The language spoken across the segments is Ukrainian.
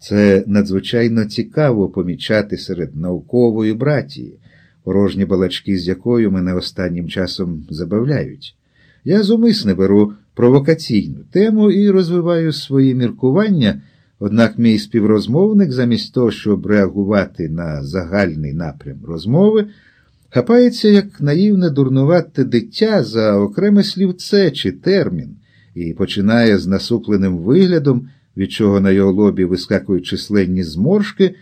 Це надзвичайно цікаво помічати серед наукової братії, порожні балачки, з якою мене останнім часом забавляють. Я зумисне беру провокаційну тему і розвиваю свої міркування, однак мій співрозмовник, замість того, щоб реагувати на загальний напрям розмови, хапається як наївне дурнувате дитя за окреме слівце чи термін, і починає з насупленим виглядом, від чого на його лобі вискакують численні зморшки,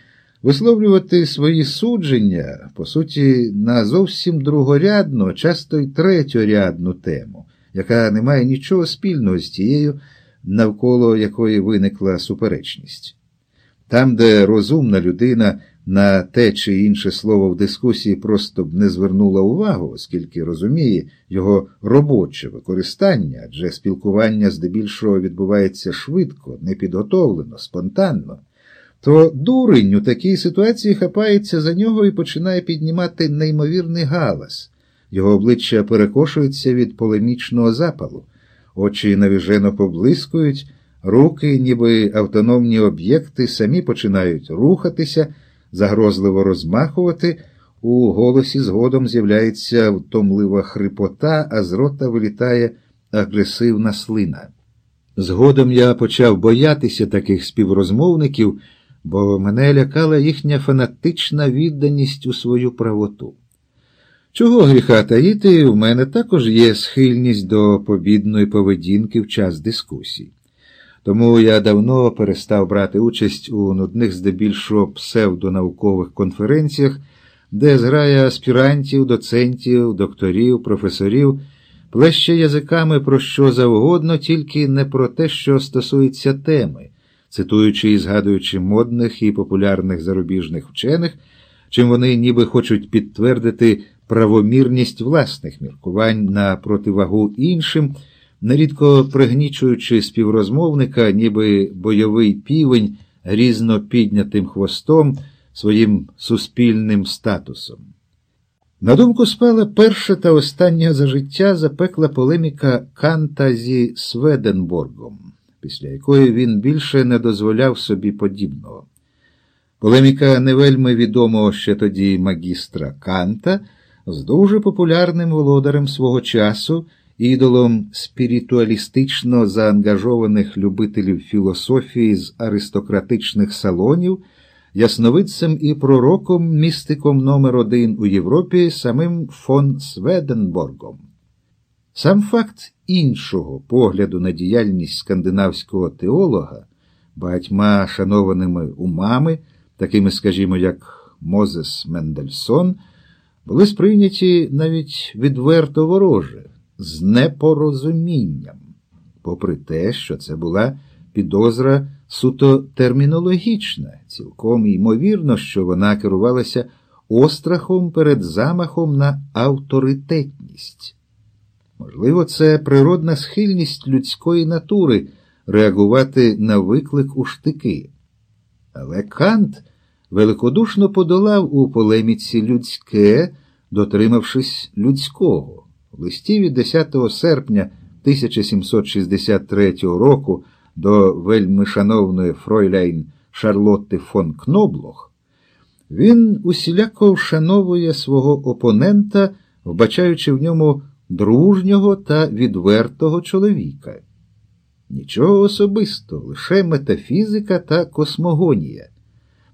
висловлювати свої судження, по суті, на зовсім другорядну, часто й третьорядну тему, яка не має нічого спільного з тією, навколо якої виникла суперечність. Там, де розумна людина на те чи інше слово в дискусії просто б не звернула увагу, оскільки розуміє його робоче використання, адже спілкування здебільшого відбувається швидко, непідготовлено, спонтанно, то дурень у такій ситуації хапається за нього і починає піднімати неймовірний галас. Його обличчя перекошується від полемічного запалу, очі навіжено поблискують, руки, ніби автономні об'єкти, самі починають рухатися загрозливо розмахувати, у голосі згодом з'являється втомлива хрипота, а з рота вилітає агресивна слина. Згодом я почав боятися таких співрозмовників, бо мене лякала їхня фанатична відданість у свою правоту. Чого гріха таїти, в мене також є схильність до побідної поведінки в час дискусій. Тому я давно перестав брати участь у нудних здебільшого псевдонаукових конференціях, де зграя аспірантів, доцентів, докторів, професорів плеще язиками про що завгодно, тільки не про те, що стосується теми, цитуючи і згадуючи модних і популярних зарубіжних вчених, чим вони ніби хочуть підтвердити правомірність власних міркувань на противагу іншим нерідко пригнічуючи співрозмовника, ніби бойовий півень грізно піднятим хвостом своїм суспільним статусом. На думку спала перша та остання за життя запекла полеміка Канта зі Сведенборгом, після якої він більше не дозволяв собі подібного. Полеміка не вельми відомого ще тоді магістра Канта з дуже популярним володарем свого часу ідолом спіритуалістично заангажованих любителів філософії з аристократичних салонів, ясновидцем і пророком, містиком номер один у Європі самим фон Сведенборгом. Сам факт іншого погляду на діяльність скандинавського теолога, багатьма шанованими умами, такими, скажімо, як Мозес Мендельсон, були сприйняті навіть відверто вороже з непорозумінням, попри те, що це була підозра суто термінологічна, цілком ймовірно, що вона керувалася острахом перед замахом на авторитетність. Можливо, це природна схильність людської натури реагувати на виклик у штики. Але Кант великодушно подолав у полеміці людське, дотримавшись людського. В листі від 10 серпня 1763 року до вельми шановної Фройляйн Шарлотти фон Кноблох він усіляко вшановує свого опонента, вбачаючи в ньому дружнього та відвертого чоловіка. Нічого особистого, лише метафізика та космогонія,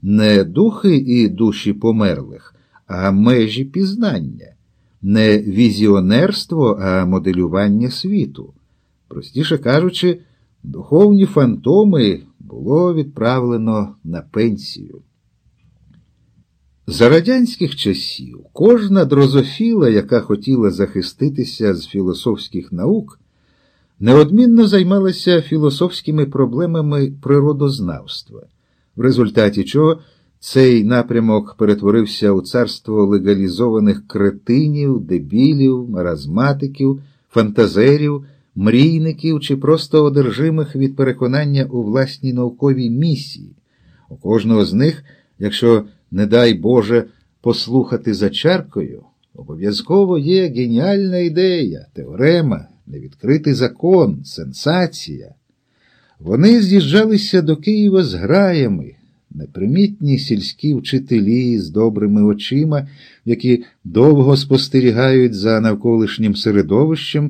не духи і душі померлих, а межі пізнання не візіонерство, а моделювання світу. Простіше кажучи, духовні фантоми було відправлено на пенсію. За радянських часів кожна дрозофіла, яка хотіла захиститися з філософських наук, неодмінно займалася філософськими проблемами природознавства, в результаті чого цей напрямок перетворився у царство легалізованих кретинів, дебілів, маразматиків, фантазерів, мрійників чи просто одержимих від переконання у власній науковій місії. У кожного з них, якщо, не дай Боже, послухати за чаркою, обов'язково є геніальна ідея, теорема, невідкритий закон, сенсація. Вони з'їжджалися до Києва з граями, непримітні сільські вчителі з добрими очима, які довго спостерігають за навколишнім середовищем